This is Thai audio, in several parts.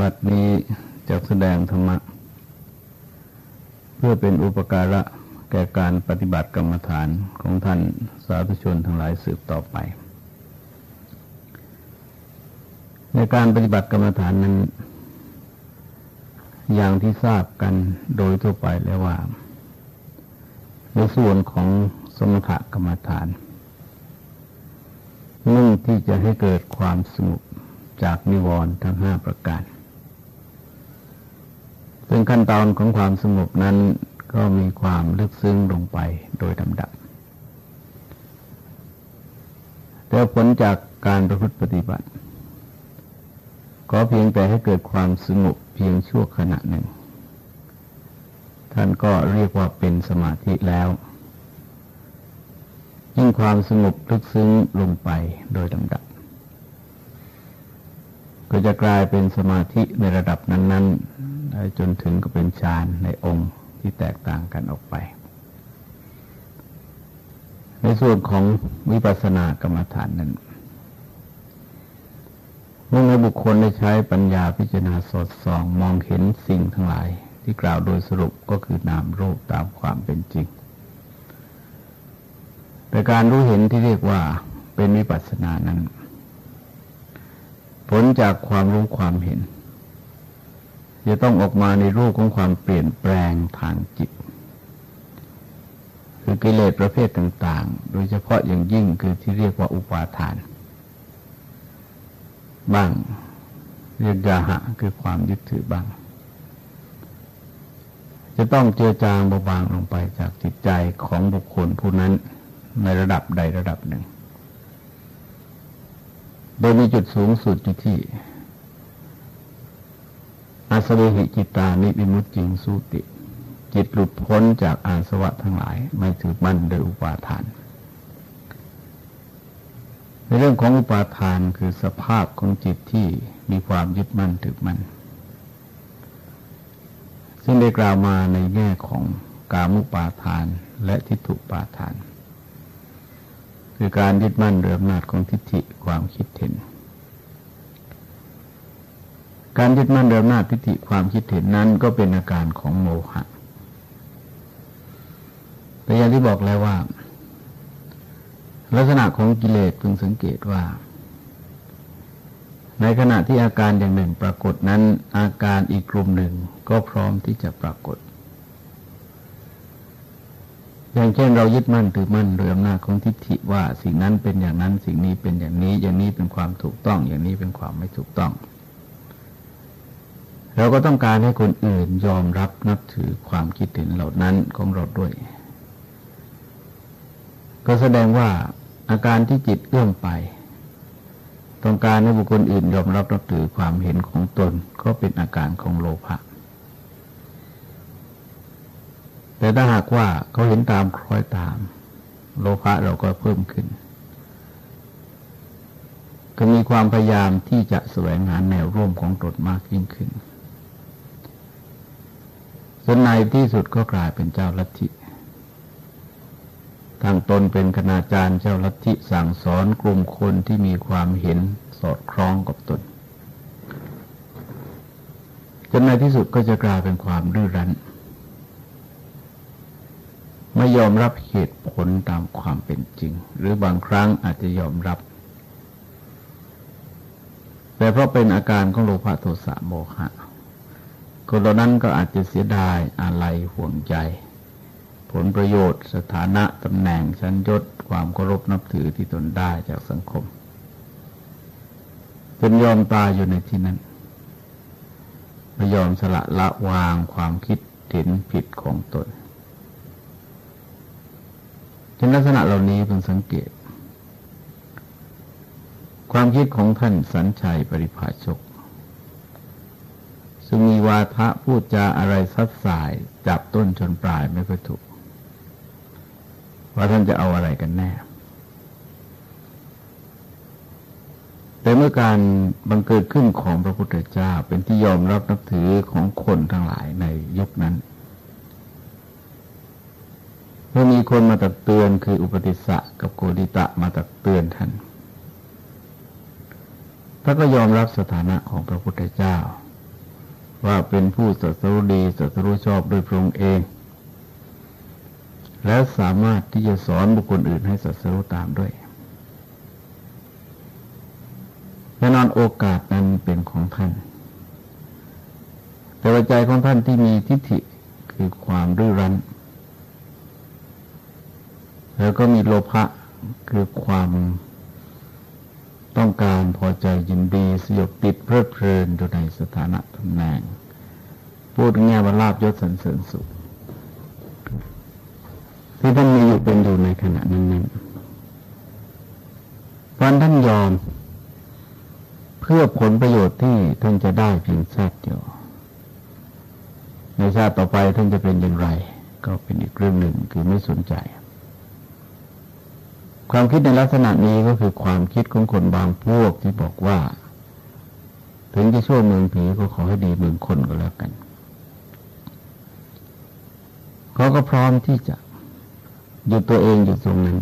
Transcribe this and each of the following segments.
บัดนี้จะแสดงธรรมะ เพื่อเป็นอุปการะแก่การปฏิบัติกรรมฐานของท่านสาธุชนทั้งหลายสืบต่อไป ในการปฏิบัติกรรมฐานนั้น อย่างที่ทราบกันโดยทั่วไปแล้วว่า ในส่วนของสมถกรรมฐานมุ่งที่จะให้เกิดความสงบจากนิวรณ์ทั้งห้าประการ ซึ่งขั้นตอนของความสงบนั้นก็มีความลึกซึ้งลงไปโดยลำดับแต่ผลจากการประพฤติปฏิบัติ ก็เพียงแต่ให้เกิดความสงบเพียงชั่วขณะหนึ่ง ท่านก็เรียกว่าเป็นสมาธิแล้ว ยิ่งความสงบลึกซึ้งลงไปโดยลำดับ ก็จะกลายเป็นสมาธิในระดับนั้น ๆ จนถึงก็เป็นฌานในองค์ที่แตกต่างกันออกไป ในส่วนของวิปัสสนากรรมฐานนั้นเมื่อบุคคลได้ใช้ปัญญาพิจารณาสดส่อง มองเห็นสิ่งทั้งหลาย ที่กล่าวโดยสรุปก็คือนามรูปตามความเป็นจริง แต่การรู้เห็นที่เรียกว่าเป็นวิปัสสนานั้น ผลจากความรู้ความเห็น จะต้องออกมาในรูปของความเปลี่ยนแปลงทางจิต คือกิเลสประเภทต่าง ๆ โดยเฉพาะอย่างยิ่งคือที่เรียกว่าอุปาทาน บ้างเรียกยาหะคือความยึดถือบ้าง จะต้องเจือจางเบาบางลงไปจากจิตใจของบุคคลผู้นั้นในระดับใดระดับหนึ่ง โดยมีจุดสูงสุดอยู่ที่ อาสเวหิจิตานิวิมุตจิงสุติ จิตหลุดพ้นจากอาสวะทั้งหลาย ไม่ถือมั่นโดยอุปาทาน ในเรื่องของอุปาทานคือสภาพของจิตที่มีความยึดมั่นถือมั่นซึ่งได้กล่าวมาในแง่ของกามุปาทานและทิฏฐุปาทาน คือการยึดมั่นเรืออำนาจของทิฏฐิความคิดเห็น การยึดมั่นเดิมหน้าทิฏฐิความคิดเห็นนั้นก็เป็นอาการของโมหะแต่อย่างที่บอกแล้วว่า ลักษณะของกิเลสพึงสังเกตว่า ในขณะที่อาการอย่างหนึ่งปรากฏนั้น อาการอีกกลุ่มหนึ่งก็พร้อมที่จะปรากฏ อย่างเช่นเรายึดมั่นถือมั่นเรืออำนาจของทิฏฐิว่าสิ่งนั้นเป็นอย่างนั้นสิ่งนี้เป็นอย่างนี้ อย่างนี้เป็นความถูกต้อง อย่างนี้เป็นความไม่ถูกต้อง เราก็ต้องการให้คนอื่นยอมรับนับถือความคิดเห็นเหล่านั้นของเราด้วย ก็แสดงว่าอาการที่จิตเอื้อมไป ต้องการให้บุคคลอื่นยอมรับนับถือความเห็นของตนก็เป็นอาการของโลภะแต่ถ้าหากว่าเขาเห็นตามคล้อยตาม โลภะเราก็เพิ่มขึ้น ก็มีความพยายามที่จะแสวงหาแนวร่วมของตนมากยิ่งขึ้น จนในที่สุดก็กลายเป็นเจ้าลัทธิทางตนเป็นคณาจารย์เจ้าลัทธิสั่งสอนกลุ่มคนที่มีความเห็นสอดคล้องกับตนจนในที่สุดก็จะกลายเป็นความรื้อรั้น ไม่ยอมรับเหตุผลตามความเป็นจริง หรือบางครั้งอาจจะยอมรับ แต่เพราะเป็นอาการของโลภะโทสะโมหะ คนเหล่านั้นก็อาจจะเสียดายอะไรห่วงใจ ผลประโยชน์สถานะตำแหน่งชั้นยศความเคารพนับถือที่ตนได้จากสังคมเป็นยอมตายอยู่ในที่นั้นไม่ยอมสละละวางความคิดเห็นผิดของตนเนลักษณะเหล่านี้เป็นสังเกต ความคิดของท่านสัญชัยปริภาชก ซึ่งมีวาทะพูดจาอะไรซัดสายจับต้นชนปลายไม่ค่อยถูก ว่าท่านจะเอาอะไรกันแน่ แต่เมื่อการบังเกิดขึ้นของพระพุทธเจ้าเป็นที่ยอมรับนับถือของคนทั้งหลายในยุคนั้นเมื่อมีคนมาตักเตือนคืออุปติสสะกับโกดิตะมาตักเตือนท่านพระก็ยอมรับสถานะของพระพุทธเจ้า ว่าเป็นผู้สัตรู้ดีสัตรู้ชอบโดยพระองค์เอง แล้วสามารถที่จะสอนบุคคลอื่นให้สัตรู้ตามด้วยแน่นอนโอกาสนั้นเป็นของท่าน แต่ว่าใจของท่านที่มีทิฏฐิคือความรื้อรั้น แล้วก็มีโลภะคือความ ต้องการพอใจยินดีสยบติดเพลิดเพลินอยู่ในสถานะตำแหน่ง พูดง่ายว่าลาบยศสันเสริญสุข ที่ท่านมีอยู่เป็นอยู่ในขณะนั้นนั้นวันท่านยอม เพื่อผลประโยชน์ที่ท่านจะได้เพียงชาติเดียวในชาติต่อไปท่านจะเป็นอย่างไร ก็เป็นอีกเรื่องหนึ่งคือไม่สนใจ ความคิดในลักษณะนี้ก็คือความคิดของคนบางพวกที่บอกว่า ถึงจะชั่วเมืองผีก็ขอให้ดีเมืองคนก็แล้วกันเขาก็พร้อมที่จะหยุดตัวเองอยู่ตรงนั้น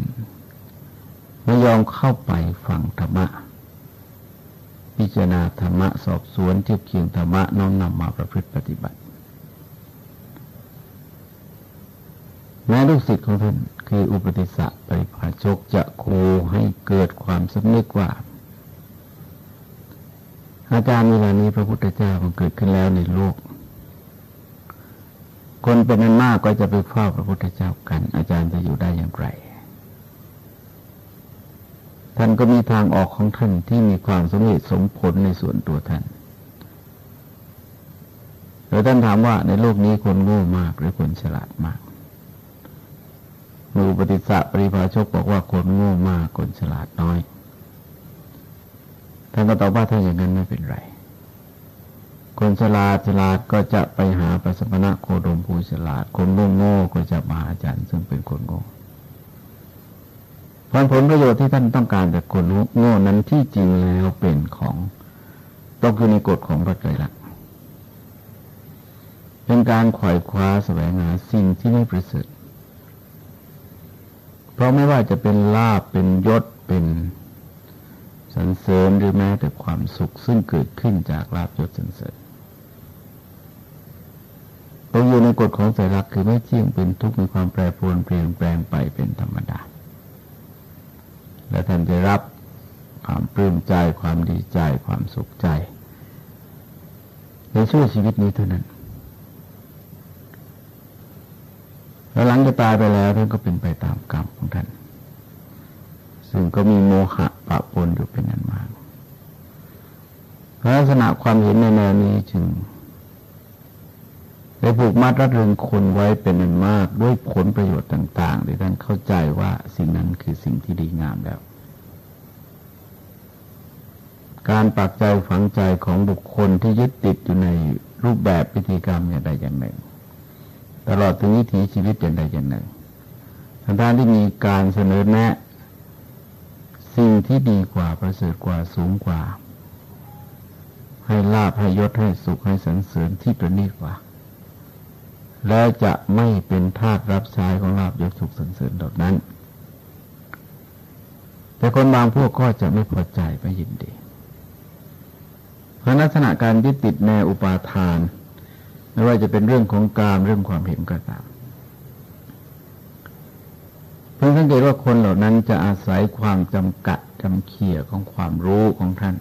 ไม่ยอมเข้าไปฟังธรรมะ พิจารณาธรรมะสอบสวนเทียบเคียงธรรมะน้อมนำมาประพฤติปฏิบัติแม้ลูกศิษย์ของท่าน คืออุปติสสะปริภาชกจะครูให้เกิดความสำนึกว่า อาจารย์เวลานี้พระพุทธเจ้ามันเกิดขึ้นแล้วในโลก คนเป็นนันมากก็จะไปเฝ้าพระพุทธเจ้ากัน อาจารย์จะอยู่ได้อย่างไรท่านก็มีทางออกของท่านที่มีความสมเหตุสมผลในส่วนตัวท่านแล้วท่านถามว่าในโลกนี้คนโง่มากหรือคนฉลาดมาก มูปฏิสะปริภาชกบอกว่าคนโง่มากคนฉลาดน้อย ท่านก็ตอบว่าถ้าอย่างนั้นไม่เป็นไร คนฉลาดฉลาดก็จะไปหาประสมณะโคดมผู้ฉลาด คนโง่โง่ก็จะมาอาจารย์ซึ่งเป็นคนโง่ผลผลประโยชน์ที่ท่านต้องการจากคนโง่นั้นที่จริงแล้วเป็นของตกอยู่ในกฎของพระไตรลักษณ์เป็นการขวายคว้าแสวงหาสิ่งที่ไม่ประเสริฐ เพราะไม่ว่าจะเป็นลาบเป็นยศเป็นสันเสริญหรือแม้แต่ความสุขซึ่งเกิดขึ้นจากลาบยศสันเสริญตรงอยู่ในกฎของสายรักคือไม่เที่ยงเป็นทุกข์มีความแปรปรวนเปลี่ยนแปลงไปเป็นธรรมดา และท่านจะรับความปลื้มใจความดีใจความสุขใจ ในช่วงชีวิตนี้เท่านั้น แล้วหลังจะตายไปแล้วท่านก็เป็นไปตามกรรมของท่าน ซึ่งก็มีโมหะปะปนอยู่เป็นอันมากลักษณะความเห็นในแนวนี้จึงได้ผูกมัดรัดรึงคนไว้เป็นอันมากด้วยผลประโยชน์ต่างๆที่ท่านเข้าใจว่าสิ่งนั้นคือสิ่งที่ดีงามแล้ว การปักใจฝังใจของบุคคลที่ยึดติดอยู่ในรูปแบบพิธีกรรมอย่างใดอย่างหนึ่ง ตลอดถึงวิถีชีวิตอย่างใดอย่างหนึ่งทางด้านที่มีการเสนอแนะสิ่งที่ดีกว่าประเสริฐกว่าสูงกว่า ให้ลาบให้ยศให้สุขให้สรรเสริญที่ประณีตกว่า แล้วจะไม่เป็นทาสรับใช้ของลาบยศสุขสรรเสริญเหล่านั้น แต่คนบางพวกก็จะไม่พอใจไม่ยินดีเพราะลักษณะการยึดติดในอุปาทาน ไม่ว่าจะเป็นเรื่องของการเรื่องความเห็นก็ตามเพื่อสังเกตว่าคนเหล่านั้นจะอาศัยความจำกัดจำเขี่ยของความรู้ของท่าน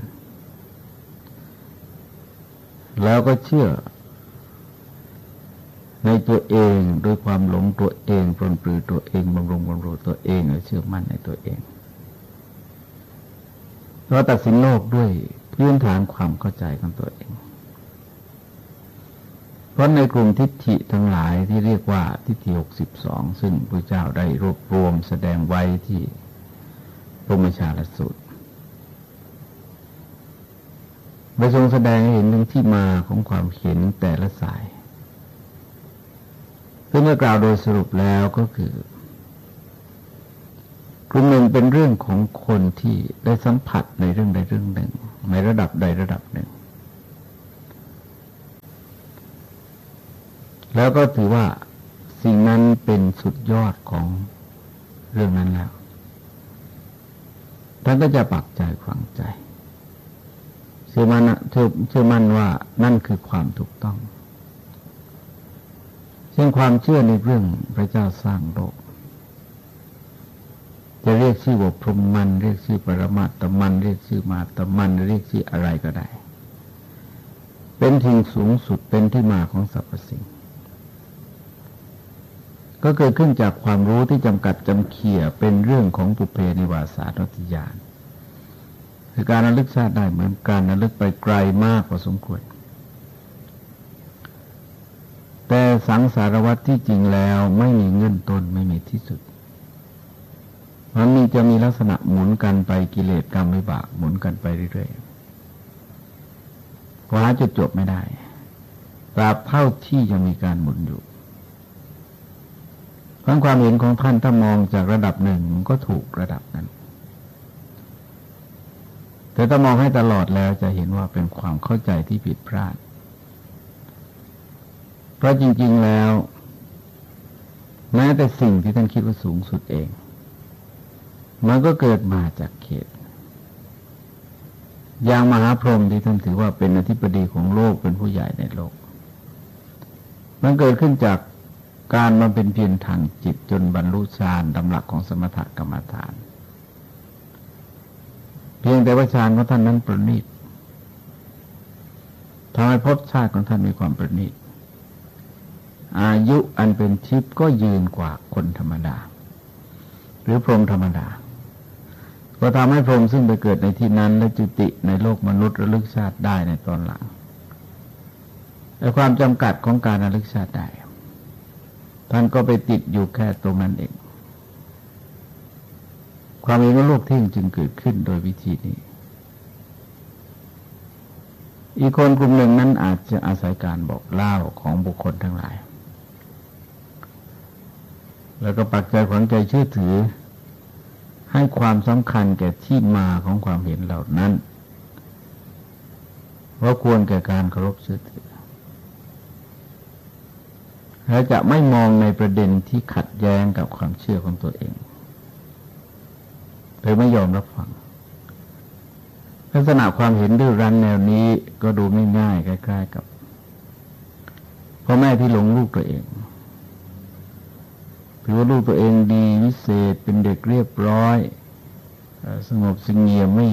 แล้วก็เชื่อในตัวเองด้วยความหลงตัวเองปลนปลือตัวเองบำรุงบำรุงตัวเองและเชื่อมั่นในตัวเองเราตัดสินโลกด้วยพื้นฐานความเข้าใจของตัวเอง เพราะในกลุ่มทิฏฐิทั้งหลายที่เรียกว่าทิฏฐิหกสิบสองซึ่งพระเจ้าได้รวบรวมแสดงไว้ที่พระมชาลสูตรไปทรงแสดงให้เห็นถึงที่มาของความเห็นแต่ละสาย ซึ่งเมื่อกล่าวโดยสรุปแล้วก็คือกลุ่มหนึ่งเป็นเรื่องของคนที่ได้สัมผัสในเรื่องใดเรื่องหนึ่ง ในระดับใดระดับหนึ่ง แล้วก็ถือว่าสิ่งนั้นเป็นสุดยอดของเรื่องนั้นแล้วท่านก็จะปักใจฝังใจชื่อมั่นเชื่อมั่นว่านั่นคือความถูกต้องเช่นความเชื่อในเรื่องพระเจ้าสร้างโลก จะเรียกชื่อว่าพรหมมัน เรียกชื่อปรมาตมัน เรียกชื่อมาตมัน เรียกชื่ออะไรก็ได้ เป็นทิ้งสูงสุดเป็นที่มาของสรรพสิ่ง ก็เกิดขึ้นจากความรู้ที่จำกัดจำเขี่ยเป็นเรื่องของปุเพนิวาสานติยานคือการระลึกชาติได้เหมือนการระลึกไปไกลมากพอสมควร แต่สังสารวัตที่จริงแล้วไม่มีเงื่อนต้นไม่มีที่สุด มันมีจะมีลักษณะหมุนกันไปกิเลสกรรมวิบากหมุนกันไปเรื่อยๆหาจุดจบไม่ได้ตราบเท่าที่ยังมีการหมุนอยู่ เพราะความเห็นของท่านถ้ามองจากระดับหนึ่งมันก็ถูกระดับนั้น แต่ถ้ามองให้ตลอดแล้วจะเห็นว่าเป็นความเข้าใจที่ผิดพลาด เพราะจริง ๆแล้ว แม้แต่สิ่งที่ท่านคิดว่าสูงสุดเอง มันก็เกิดมาจากเขตอย่างมหาพรหมที่ท่านถือว่าเป็นอธิปดีของโลกเป็นผู้ใหญ่ในโลก มันเกิดขึ้นจาก การมาเป็นเพียรทางจิตจนบรรลุฌานดำหลักของสมถกรรมฐาน เพียงแต่ว่าฌานของท่านนั้นประณีตทำให้พบชาติของท่านมีความประณีตอายุอันเป็นทิพย์ก็ยืนกว่าคนธรรมดา หรือพรหมธรรมดา ก็ทำให้พรหมซึ่งไปเกิดในที่นั้น และจุติในโลกมนุษย์ระลึกชาติได้ในตอนหลังแต่ความจำกัดของการระลึกชาติได้ ท่านก็ไปติดอยู่แค่ตรงนั้นเอง ความเองว่าโลกที่จึงเกิดขึ้นโดยวิธีนี้ อีกคนกลุ่มหนึ่งนั้นอาจจะอาศัยการบอกเล่าของบุคคลทั้งหลาย แล้วก็ปักใจฝังใจเชื่อถือ ให้ความสำคัญแก่ที่มาของความเห็นเหล่านั้นว่าควรแก่การเคารพเชื่อถือ และจะไม่มองในประเด็นที่ขัดแย้งกับความเชื่อของตัวเองหรือไม่ยอมรับฟัง ลักษณะความเห็นดื้อรั้นแนวนี้ก็ดูไม่ง่ายใกล้ๆกับพ่อแม่ที่หลงลูกตัวเองถือว่าลูกตัวเองดีวิเศษเป็นเด็กเรียบร้อย สงบสงเงียมไม่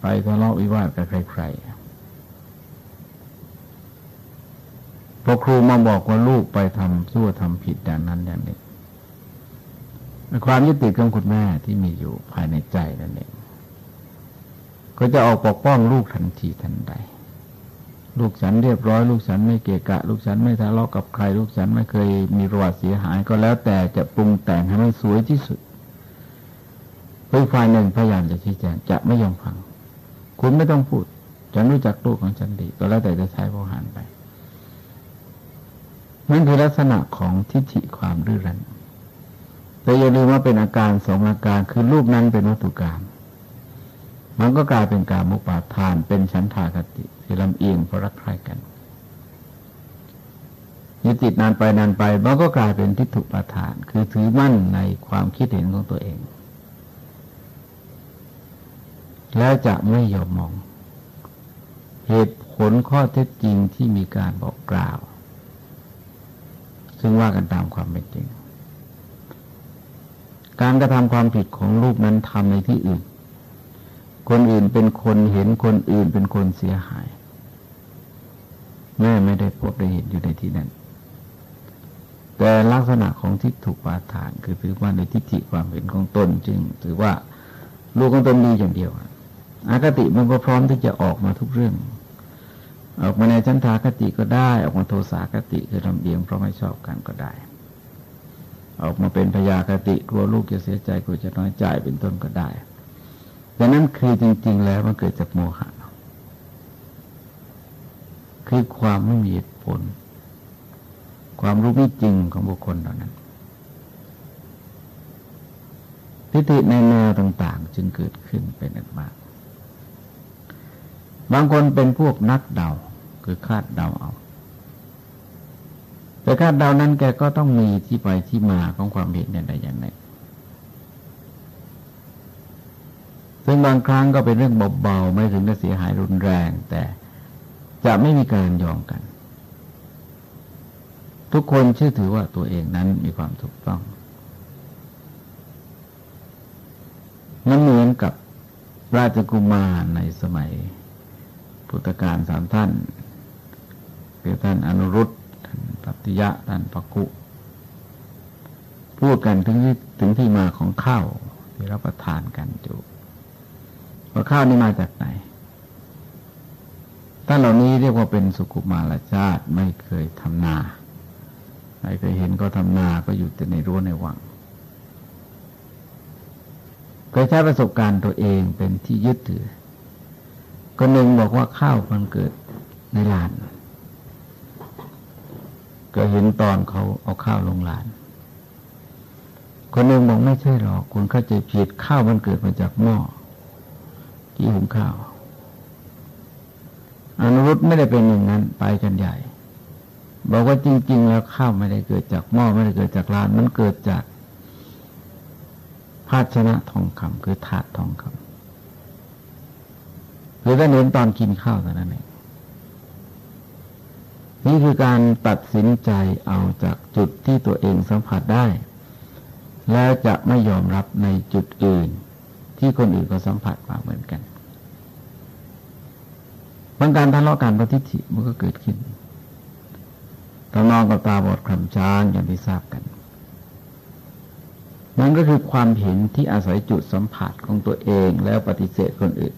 ไปทะเลาะวิวาทกับใครๆ พอครูมาบอกว่าลูกไปทำชั่วทำผิดอย่างนั้นอย่างนี้ความยึดติดของคุณแม่ที่มีอยู่ภายในใจนั่นเองก็จะออกปกป้องลูกทันทีทันใด ลูกฉันเรียบร้อย ลูกฉันไม่เกะกะ ลูกฉันไม่ทะเลาะกับใคร ลูกฉันไม่เคยมีประวัติเสียหายก็แล้วแต่จะปรุงแต่งให้มันสวยที่สุดเพื่อฝ่ายหนึ่งพยายามจะชี้แจงจะไม่ยอมฟัง คุณไม่ต้องพูด ฉันรู้จักลูกของฉันดี ก็แล้วแต่จะใช้พหารไป นั่นคือลักษณะของทิฏฐิความรื้อรันแต่อย่าลืมว่าเป็นอาการสองอาการคือรูปนั้นเป็นวัตถุกรรมมันก็กลายเป็นการมุปาทาน เป็นชั้นทากติที่ลำเอียงเพราะรักใคร่กันยึดติดนานไปนานไปมันก็กลายเป็นทิฏฐุปาทาน คือถือมั่นในความคิดเห็นของตัวเอง แล้วจะไม่ยอมมอง เหตุผลข้อเท็จจริงที่มีการบอกกล่าว ซึ่งว่ากันตามความเป็นจริง การกระทำความผิดของลูกนั้นทำในที่อื่น คนอื่นเป็นคนเห็นคนอื่นเป็นคนเสียหาย แม่ไม่ได้พบได้เห็นอยู่ในที่นั้น แต่ลักษณะของทิฏฐุปาทาน คือถือว่าในทิฏฐิความเห็นของตนจึง ถือว่าลูกของตนดีอย่างเดียวอากติมันก็พร้อมที่จะออกมาทุกเรื่อง ออกมาในชั้นทากติก็ได้ ออกมาโทสากติคือลำเอียงเพราะไม่ชอบกันก็ได้ ออกมาเป็นพยาคติกลัวลูกจะเสียใจกลัวจะน้อยใจเป็นต้นก็ได้ดังนั้นคือจริง ๆ แล้วมันเกิดจากโมหะคือความไม่มีเหตุผล ความรู้ไม่จริงของบุคคลเหล่านั้นทิฏฐิในแนวต่าง ๆ จึงเกิดขึ้นเป็นอันมาก บางคนเป็นพวกนักเดา คือคาดเดาเอา แต่คาดเดานั้นแกก็ต้องมีที่ไปที่มาของความเห็นอย่างใดอย่างหนึ่งซึ่งบางครั้งก็เป็นเรื่องเบาๆไม่ถึงกับเสียหายรุนแรง แต่จะไม่มีการยอมกัน ทุกคนเชื่อถือว่าตัวเองนั้นมีความถูกต้องมันเหมือนกับราชกุมารในสมัยพุทธกาลสามท่าน คือท่านอนุรุตท่านปัติยะท่านปะกุพูดกันถึงที่ถึงที่มาของข้าวที่รับประทานกันอยู่ว่าข้าวนี้มาจากไหนท่านเหล่านี้เรียกว่าเป็นสุขุมาลชาติไม่เคยทำนาไม่เคยเห็นก็ทำนาก็อยู่แต่ในรั้วในวังเคยใช้ประสบการณ์ตัวเองเป็นที่ยึดถือคนหนึ่งบอกว่าข้าวมันเกิดในลาน ก็เห็นตอนเขาเอาข้าวลงหลาน คนหนึ่งบอกไม่ใช่หรอก คุณเข้าใจผิดข้าวมันเกิดมาจากหม้อที่หุงข้าวอนุรุตไม่ได้เป็นอย่างนั้นไปกันใหญ่ บอกว่าจริง ๆ แล้วข้าวไม่ได้เกิดจากหม้อไม่ได้เกิดจากลาน มันเกิดจากภาชนะทองคำคือถาดทองคำคือได้เน้นตอนกินข้าวแต่นั้นเอง นี่คือการตัดสินใจเอาจากจุดที่ตัวเองสัมผัสได้ แล้วจะไม่ยอมรับในจุดอื่น ที่คนอื่นก็สัมผัสมาเหมือนกันบางการทะเลาะกันปฏิทิมันก็เกิดขึ้นตอนนองกับตาบอดคำช้างอย่างที่ทราบกัน นั่นก็คือความเห็นที่อาศัยจุดสัมผัสของตัวเองแล้วปฏิเสธคนอื่น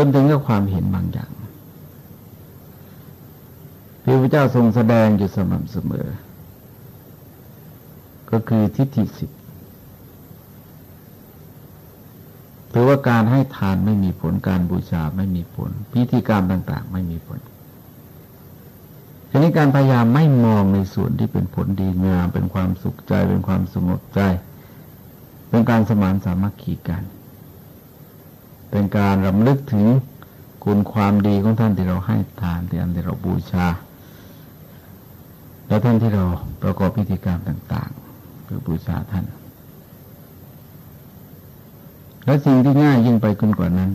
จนถึงกับความเห็นบางอย่างพระพุทธเจ้าทรงแสดงอยู่สม่ำเสมอ ก็คือทิฏฐิสิทธิถือว่าการให้ทานไม่มีผลการบูชาไม่มีผล พิธีกรรมต่าง ๆ ไม่มีผลทีนี้การพยายามไม่มองในส่วนที่เป็นผลดีงามเป็นความสุขใจเป็นความสงบใจ เป็นการสมานสามัคคีกัน เป็นการรำลึกถึงคุณความดีของท่านที่เราให้ทานที่อันที่เราบูชา และท่านที่เราประกอบพิธีกรรมต่างๆเพื่อบูชาท่าน และสิ่งที่ง่ายยิ่งไปขึ้นกว่านั้น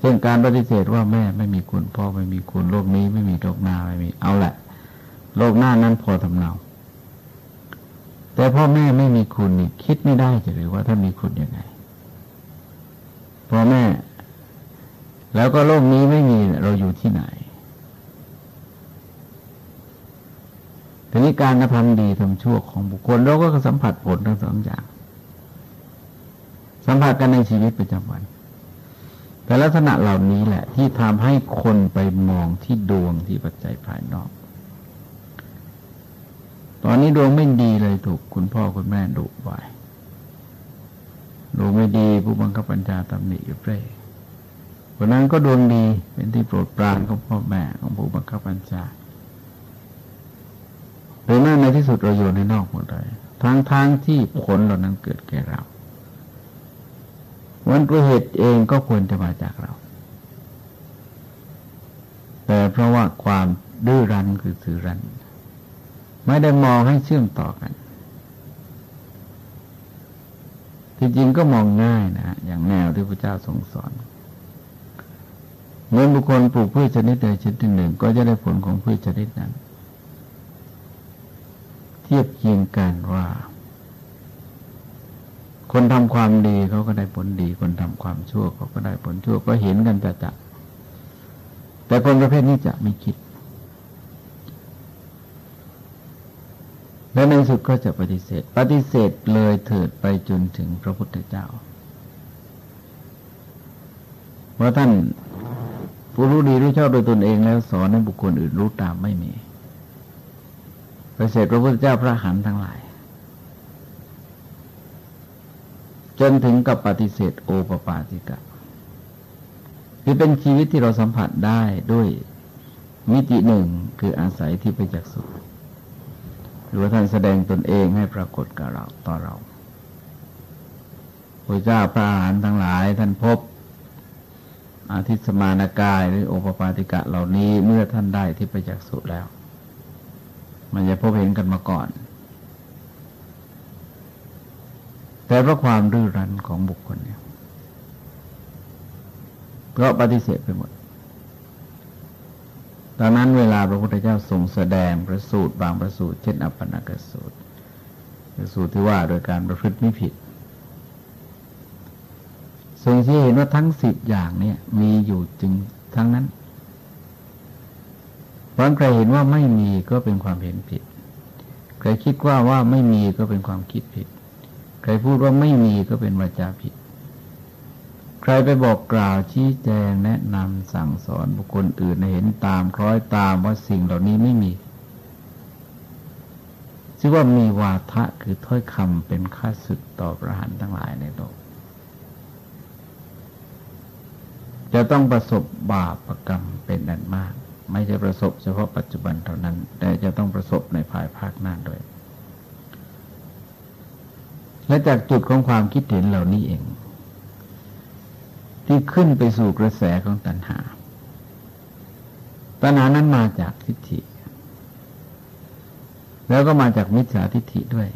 เช่นการปฏิเสธว่าแม่ไม่มีคุณพ่อไม่มีคุณโลกนี้ไม่มีโลกหน้าไม่มีเอาแหละ โลกหน้านั้นพอทำเนาแต่พ่อแม่ไม่มีคุณนี่คิดไม่ได้จะหรือว่าถ้ามีคุณยังไงพ่อแม่ แล้วก็โลกนี้ไม่มีเราอยู่ที่ไหนทีนี้การกระทำดีทำชั่วของบุคคลเราก็สัมผัสผลทั้งสองอย่าง สัมผัสกันในชีวิตประจำวัน แต่ลักษณะเหล่านี้แหละ ที่ทำให้คนไปมองที่ดวงที่ปัจจัยภายนอก ตอนนี้ดวงไม่ดีเลยถูกคุณพ่อคุณแม่ดุบ่อยดวงไม่ดีผู้บังคับบัญชาตำหนิอยู่เรื่อย คนนั้นก็ดวงดีเป็นที่โปรดปรานของพ่อแม่ของผู้บังคับบัญชาหรือแม้ในที่สุดเราอยู่ในนอกหมดเลยทั้งทางที่ผลเหล่านั้นเกิดแก่เรา วันตัวเหตุเองก็ควรจะมาจากเรา แต่เพราะว่าความดื้อรั้นคือถือรั้น ไม่ได้มองให้เชื่อมต่อกันที่จริงก็มองง่ายนะ อย่างแนวที่พระเจ้าทรงสอน เมื่อบุคคลปลูกพืชชนิดใดชนิดหนึ่ง ก็จะได้ผลของพืชชนิดนั้น เทียบเคียงกันว่า คนทำความดีเขาก็ได้ผลดี คนทำความชั่วเขาก็ได้ผลชั่วก็เห็นกันจะจะแต่คนประเภทนี้จะไม่คิด และในสุดก็จะปฏิเสธ ปฏิเสธเลยเถิดไปจนถึงพระพุทธเจ้าว่าท่าน ผู้รู้ดีรู้ชอบโดยตนเองแล้ว สอนให้บุคคลอื่นรู้ตามไม่มีปฏิเสธพระพุทธเจ้าพระหันทั้งหลาย จนถึงกับปฏิเสธโอปปาติกะคือเป็นชีวิตที่เราสัมผัสได้ด้วยมิติหนึ่งคืออาศัยที่ไปจากสุขหรือว่าท่านแสดงตนเองให้ปรากฏกับเราต่อเราพระเจ้าพระอาหารทั้งหลาย ท่านพบ อาทิตสมานากายหรือโอปปาติกะเหล่านี้เมื่อท่านได้ที่ไปจากษ์สุแล้ว มันจะพบเห็นกันมาก่อน แต่เพราะความรื้อรั้นของบุคคลเนี่ยก็ปฏิเสธไปหมดดังนั้นเวลาพระพุทธเจ้าทรงแสดงพระสูตรบางพระสูตร เช่น อัปปนากสูตรพระสูตรที่ว่าโดยการประพฤติไม่ผิด ทรงชี้เห็นว่าทั้งสิบอย่างเนี่ย มีอยู่จริงทั้งนั้นเพราะใครเห็นว่าไม่มีก็เป็นความเห็นผิด ใครคิดว่าว่าไม่มีก็เป็นความคิดผิด ใครพูดว่าไม่มีก็เป็นวาจาผิด ใครไปบอกกล่าวชี้แจงแนะนำสั่งสอนบุคคลอื่นเห็นตามคล้อยตามว่าสิ่งเหล่านี้ไม่มีชื่อว่ามีวาทะคือถ้อยคำเป็นค่าศึกต่อประหารทั้งหลายในโลก จะต้องประสบบาปรกรรมเป็นอันมาก ไม่ใช่ประสบเฉพาะปัจจุบันเท่านั้น แต่จะต้องประสบในภายภาคหน้าด้วย และจากจุดของความคิดเห็นเหล่านี้เอง ที่ขึ้นไปสู่กระแสของตัณหา ตัณหานั้นมาจากทิฏฐิ แล้วก็มาจากมิจฉาทิฏฐิด้วย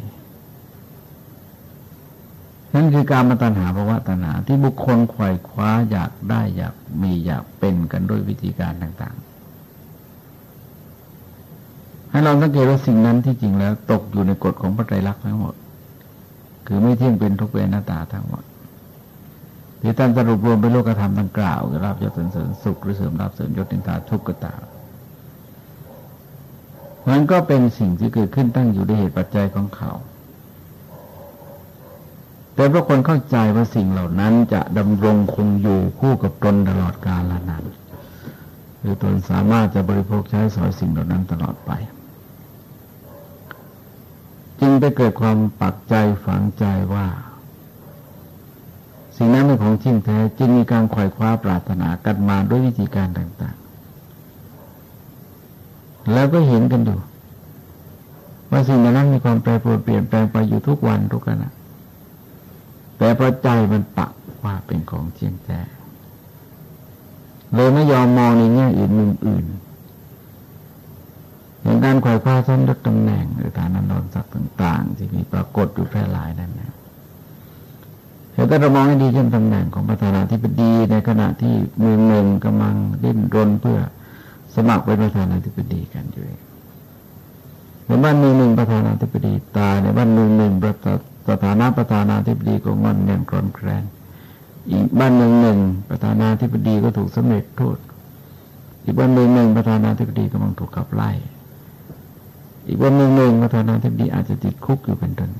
นั่นคือการมาตัณหาภาวะตัณหาที่บุคคลขว่คว้าอยากได้อยากมีอยากเป็นกันด้วยวิธีการต่าง ๆ ให้เราสังเกตว่าสิ่งนั้นที่จริงแล้ว ตกอยู่ในกฎของพระไตรลักษณ์ทั้งหมด คือไม่เที่ยงเป็นทุกเวนาตาทั้งหมดที่ท่านสรุปรวมเป็นโลกธรรมดังกล่าวราบยศเสริญสุขหรือเสริมรับเสริมยศนินทาทุกข์ก็ตามมันก็เป็นสิ่งที่เกิดขึ้นตั้งอยู่ด้วยเหตุปัจจัยของเขา แต่เพราะคนเข้าใจว่าสิ่งเหล่านั้นจะดำรงคงอยู่คู่กับตนตลอดกาลนานหรือตนสามารถจะบริโภคใช้สอยสิ่งเหล่านั้นตลอดไป จึงไปเกิดความปักใจฝังใจว่า สิ่งนั้นเป็นของจริงแท้จึงมีการขวายคว้าปรารถนากันมาด้วยวิธีการต่าง ๆ แล้วก็เห็นกันอยู่ว่าสิ่งนั้นมีความแปรปรวนเปลี่ยนแปลงไปอยู่ทุกวันทุกขณะ แต่พระใจมันปักว่าเป็นของเที่ยงแท้เลยไม่ยอมมองในแง่อื่นมุมอื่นอย่างการขวายคว้าชั้นยศตำแหน่ง หรือฐานันดรศักดิ์ต่างๆ ที่มีปรากฏอยู่แพร่หลายนั่นนะเดี๋ยวเรามองให้ดีเช่นตำแหน่งของประธานาธิบดีในขณะที่มือหนึ่งกำลังดิ้นรนเพื่อสมัครเป็นประธานาธิบดีกันอยู่ในบ้านมือหนึ่งประธานาธิบดีตายในบ้านมือหนึ่งประ สถานะประธานาธิบดีก็งอนเงียนกรอนแกรนอีกบ้านหนึ่งหนึ่งประธานาธิบดีก็ถูกสำเร็จโทษ อีกบ้านหนึ่งหนึ่งประธานาธิบดีกำลังถูกขับไล่ อีกบ้านหนึ่งหนึ่งประธานาธิบดีอาจจะติดคุกอยู่เป็นต้น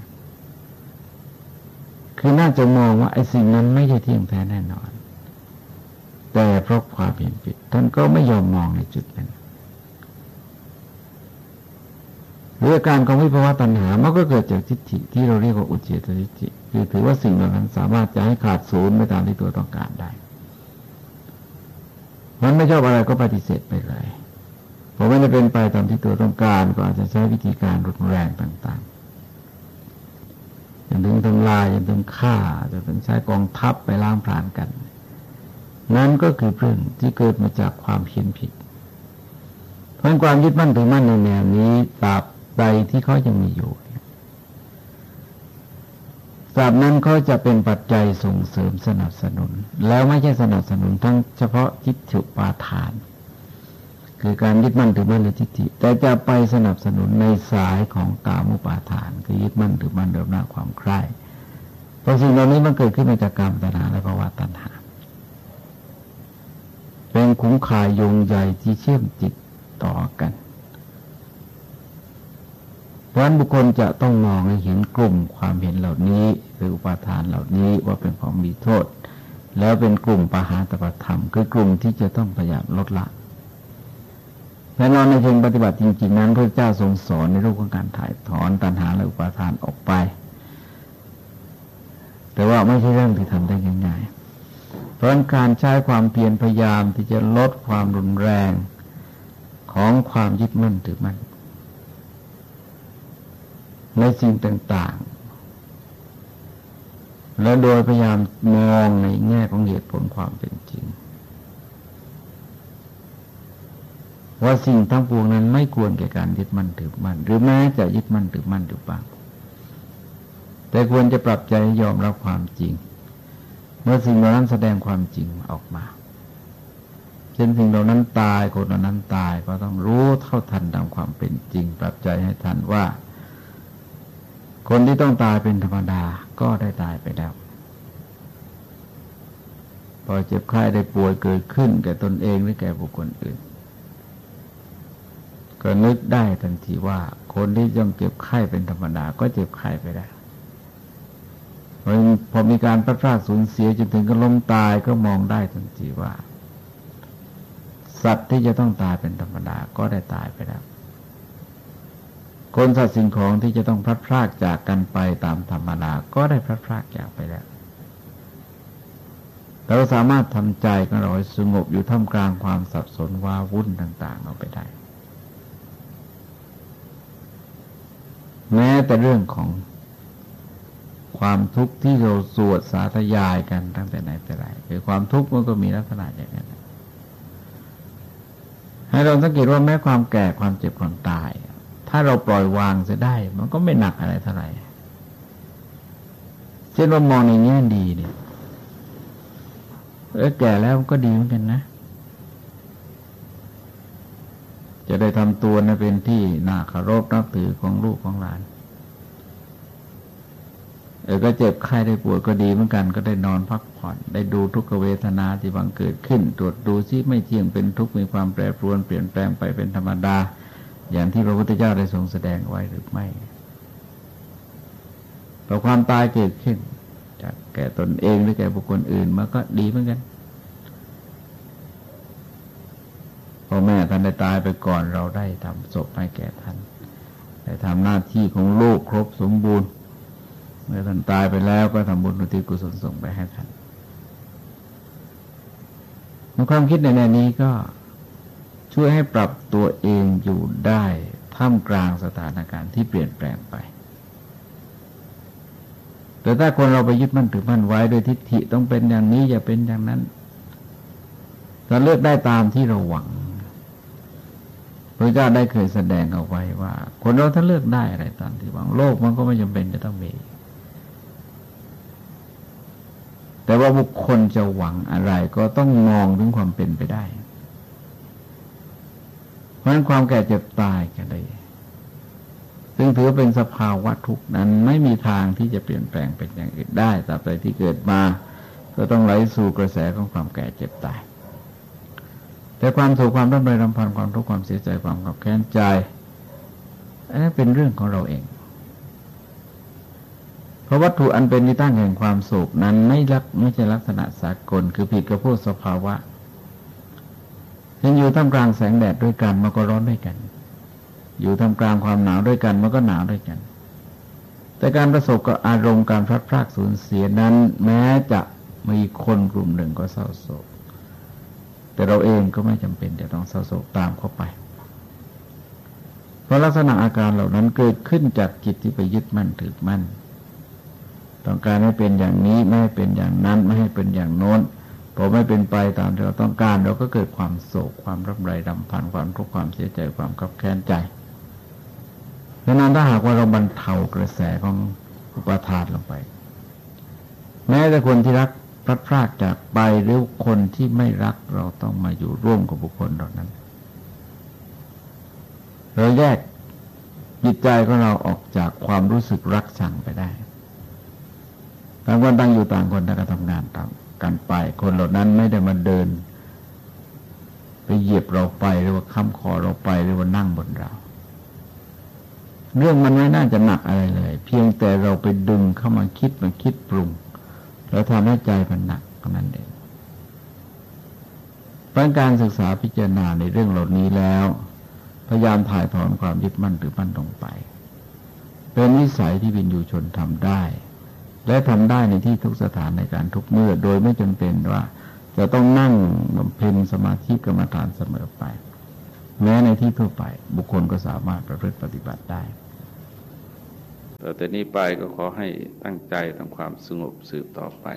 คือน่าจะมองว่าไอ้สิ่งนั้นไม่ใช่เที่ยงแท้แน่นอน แต่เพราะความเห็นผิด ท่านก็ไม่ยอมมองในจุดนั้น หรือการของวิภาวะตัณหา มันก็เกิดจากทิฏฐิที่เราเรียกว่าอุเฉตทิฏฐิคือถือว่าสิ่งเหล่านั้นสามารถจะให้ขาดศูนย์ไปตามที่ตัวต้องการได้ มันไม่ชอบอะไรก็ปฏิเสธไปเลยพอไม่ได้เป็นไปตามที่ตัวต้องการก็อาจจะใช้วิธีการรุนแรงต่างๆอย่างถึงทำลายอย่างถึงฆ่าจะถึงใช้กองทัพไปล้างผลาญกัน นั่นก็คือเรื่องที่เกิดมาจากความเพียนผิดเพราะความยึดมั่นถือมั่นในแนวนี้ตราบ ใดที่เขายังมีอยู่สาบนั้นเขาจะเป็นปัจจัยส่งเสริมสนับสนุน แล้วไม่ใช่สนับสนุนทั้งเฉพาะทิฏฐิปาทาน คือการยึดมั่นถือมั่นในทิฏฐิแต่จะไปสนับสนุนในสายของกามุปาทาน คือยึดมั่นถือมั่นเดิมหน้าความใคร่เพราะสิ่งเหล่านี้มันเกิดขึ้นมาจากกรรมตัณหาและภาวะตัณหา เป็นคุ้มคายยงใหญ่ที่เชื่อมจิตต่อกัน เพราะนั้นบุคคลจะต้องมองให้เห็นกลุ่มความเห็นเหล่านี้ หรืออุปาทานเหล่านี้ว่าเป็นของมีโทษ แล้วเป็นกลุ่มปหาตปธรรม คือกลุ่มที่จะต้องพยายามลดละแน่นอนในเชิงปฏิบัติจริง ๆ นั้นพระเจ้าทรงสอนในรูปของการถ่ายถอนตัณหาและอุปาทานออกไป แต่ว่าไม่ใช่เรื่องที่ทำได้ง่ายๆ เพราะการใช้ความเพียรพยายามที่จะลดความรุนแรงของความยึดมั่นถือมั่น ในสิ่งต่างๆ และโดยพยายามมองในแง่ของเหตุผลความเป็นจริง ว่าสิ่งทั้งปวงนั้นไม่ควรแก่การยึดมั่นถือมั่นหรือแม้จะยึดมั่นถือมั่นหรือเปล่าแต่ควรจะปรับใจยอมรับความจริง เมื่อสิ่งเหล่านั้นแสดงความจริงออกมาเช่นสิ่งเหล่านั้นตายคนเหล่านั้นตายก็ต้องรู้เท่าทันตามความเป็นจริง ปรับใจให้ทันว่า คนที่ต้องตายเป็นธรรมดาก็ได้ตายไปแล้ว พอเจ็บไข้ได้ป่วยเกิดขึ้น แก่ตนเองหรือแก่บุคคลอื่น ก็นึกได้ทันทีว่า คนที่ย่อมเจ็บไข้เป็นธรรมดา ก็เจ็บไข้ไปได้พอมีการพลาดพลาดสูญเสียจนถึงก็ล้มตายก็มองได้ทันทีว่า สัตว์ที่จะต้องตายเป็นธรรมดาก็ได้ตายไปแล้ว คนสัตว์สิ่งของที่จะต้องพลัดพรากจากกันไปตามธรรมดาก็ได้พลัดพรากจากไปแล้วเราสามารถทำใจของเราสงบอยู่ท่ามกลางความสับสนว้าวุ่นต่าง ๆเราไปได้ แม้แต่เรื่องของความทุกข์ที่เราสวดสาธยายกันตั้งแต่ไหนแต่ไรคือความทุกข์มันก็มีลักษณะอย่างนั้นให้เราสังเกตว่าแม้ความแก่ความเจ็บความตาย ถ้าเราปล่อยวางจะได้ มันก็ไม่หนักอะไรเท่าไหร่เช่นว่ามองในแง่ดีเนี่ยเออแก่แล้วก็ดีเหมือนกันนะ จะได้ทำตัวนะเป็นที่น่าเคารพนับถือของลูกของหลาน เออก็เจ็บไข้ได้ปวดก็ดีเหมือนกัน ก็ได้นอนพักผ่อน ได้ดูทุกเวทนาที่บังเกิดขึ้น ตรวจดูซิไม่เที่ยงเป็นทุกข์มีความแปรปรวนเปลี่ยนแปลงไปเป็นธรรมดา อย่างที่พระพุทธเจ้าได้ทรงแสดงไว้หรือไม่พอความตายเกิดขึ้น จากแก่ตนเองหรือแก่บุคคลอื่นมันก็ดีเหมือนกันพ่อแม่ท่านได้ตายไปก่อนเราได้ทำศพให้แก่ท่านได้ทำหน้าที่ของลูกครบสมบูรณ์ เมื่อท่านตายไปแล้วก็ทำบุญอุทิศกุศลส่งไปให้ท่านความคิดในแนวนี้ก็ ช่วยให้ปรับตัวเองอยู่ได้ท่ามกลางสถานการณ์ที่เปลี่ยนแปลงไป แต่ถ้าคนเราไปยึดมั่นถือมั่นไว้โดยทิฏฐิต้องเป็นอย่างนี้อย่าเป็นอย่างนั้นเราเลือกได้ตามที่เราหวังพระเจ้าได้เคยแสดงเอาไว้ว่า คนเราถ้าเลือกได้อะไรตามที่หวังโลกมันก็ไม่จำเป็นจะต้องมี แต่ว่าบุคคลจะหวังอะไรก็ต้องมองถึงความเป็นไปได้ เพราะนั้นความแก่เจ็บตายกันเลยซึ่งถือเป็นสภาวะทุกนั้นไม่มีทางที่จะเปลี่ยนแปลงเป็นอย่างอื่นได้แต่ไปที่เกิดมา ก็ต้องไหลสู่กระแสของความแก่เจ็บตาย แต่ความสุขความร่ำไรรำพันความทุกข์ความเสียใจความขับแค้นใจอันนั้นเป็นเรื่องของเราเอง เพราะวัตถุอันเป็นที่ตั้งแห่งความสุขนั้นไม่รักไม่ใช่ลักษณะสากล คือผิดกับพวกสภาวะ เห็นอยู่ท่ามกลางแสงแดดด้วยกันมันก็ร้อนด้วยกัน อยู่ทำกลางความหนาวด้วยกันมันก็หนาวด้วยกัน แต่การประสบกับอารมณ์การพลัดพรากสูญเสียนั้น แม้จะมีคนกลุ่มหนึ่งก็เศร้าโศก แต่เราเองก็ไม่จำเป็นจะต้องเศร้าโศกตามเข้าไป เพราะลักษณะอาการเหล่านั้นเกิดขึ้นจากจิตที่ไปยึดมั่นถือมั่น ต้องการให้เป็นอย่างนี้ไม่ให้เป็นอย่างนั้นไม่ให้เป็นอย่างโน้น พอไม่เป็นไปตามที่เราต้องการ เราก็เกิดความโศกความรับไรดำพันความทุกข์ความเสียใจความขับแค้นใจดังนั้นถ้าหากว่าเราบรรเทากระแสของอุปทานลงไป แม้แต่คนที่รักพลัดพรากจากไปหรือคนที่ไม่รักเราต้องมาอยู่ร่วมกับบุคคลเหล่านั้น เราแยกจิตใจของเราออกจากความรู้สึกรักชังไปได้ต่างคนต่างอยู่ต่างคนต่างก็ทำงานต่าง กันไป คนเหล่านั้นไม่ได้มาเดิน ไปเหยียบเราไปหรือว่าค้ำคอเราไปหรือว่านั่งบนเรา เรื่องมันไม่น่าจะหนักอะไรเลย เพียงแต่เราไปดึงเข้ามาคิดมาคิดปรุง แล้วทำให้ใจมันหนักนั้นเองเพราะการศึกษาพิจารณาในเรื่องเหล่านี้แล้ว พยายามถ่ายถอนความยึดมั่นหรือมั่นลงไป เป็นนิสัยที่วินยูชนทำได้ และทำได้ในที่ทุกสถานในการทุกเมื่อ โดยไม่จำเป็นว่า จะต้องนั่งบำเพ็ญสมาธิกรรมฐานเสมอไป แม้ในที่ทั่วไป บุคคลก็สามารถประพฤติปฏิบัติได้ต่อแต่นี้ไปก็ขอให้ตั้งใจทำความสงบสืบต่อไป